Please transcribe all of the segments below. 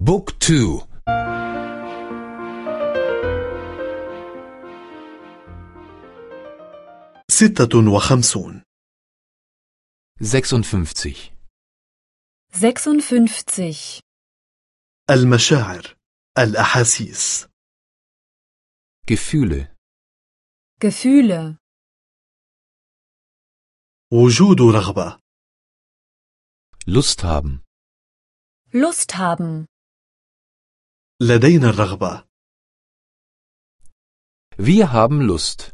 بوك تو. ستة وخمسون. 56 56. المشاعر الأحاسيس. Gefühle. Gefühle. وجود رغبة. Lust haben. Lust haben. لدينا الرغبة Wir haben Lust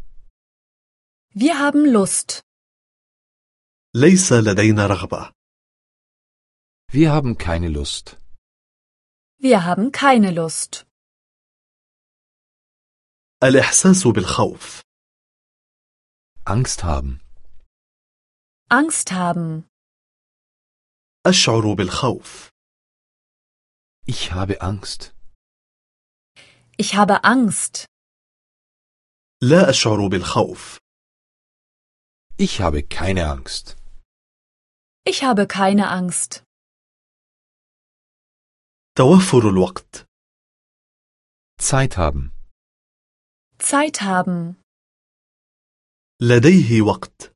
Wir haben Lust. ليس لدينا رغبة Wir haben keine Lust Wir haben keine Lust. الإحساس بالخوف Angst haben Angst haben. أشعر بالخوف Ich habe Angst Ich habe Angst. لا أشعر بالخوف Ich habe keine Angst Ich habe keine Angst. توفر الوقت Zeit haben Zeit haben. لديه وقت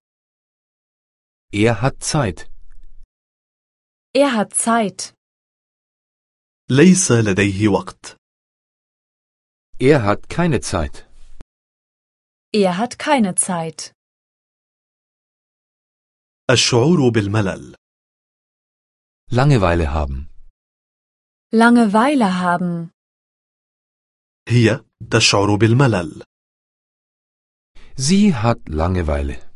Er hat Zeit Er hat Zeit. ليس لديه وقت Er hat keine Zeit Er hat keine Zeit. الشعور بالملل Langeweile haben Langeweile haben. هي تشعر بالملل Sie hat Langeweile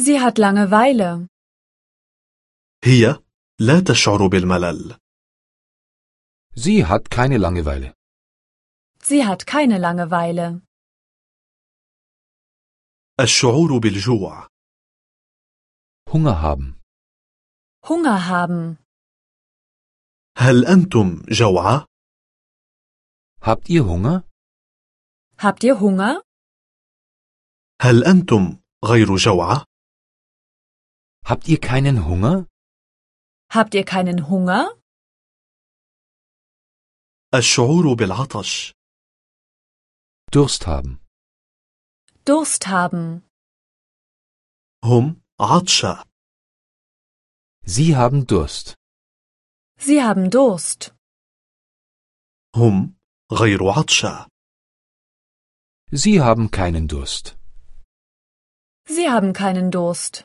Sie hat Langeweile. هي لا تشعر بالملل Sie hat keine Langeweile Sie hat keine Langeweile. الشعور بالجوع Hunger haben Hunger haben. هل أنتم جوعى؟ Habt ihr Hunger? Habt ihr Hunger? هل أنتم غير جوعى؟ Habt ihr keinen Hunger? Habt ihr keinen Hunger? الشعور بالعطش Durst haben Durst haben. هم عطشى Sie haben Durst Sie haben Durst. هم غير عطشى Sie haben keinen Durst Sie haben keinen Durst.